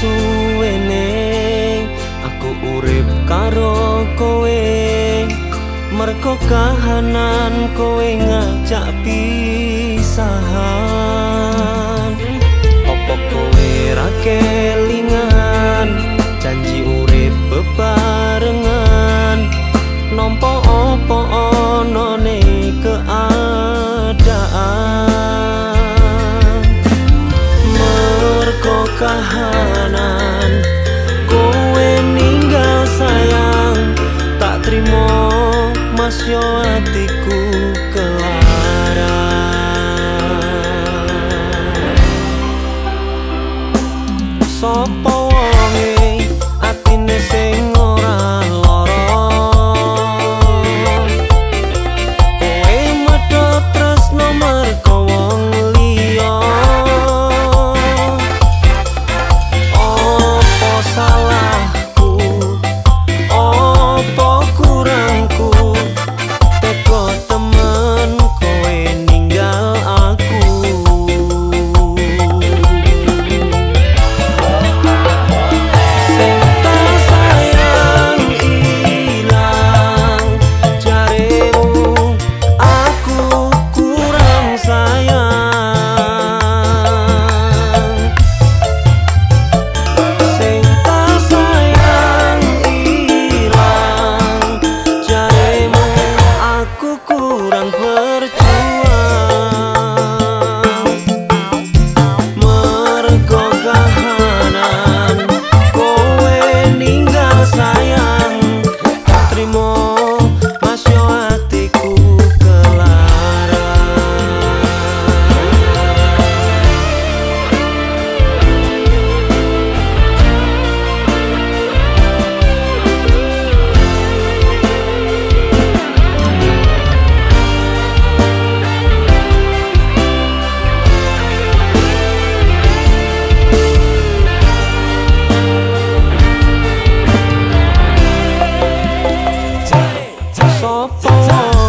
suwene. Aku urip karo kowe. Merko kahanan kowe ngajak pisahan. Opo kowe ra kelingan? Masyo atiku kelaran Sopo wonge atine sing kurang percaya so far.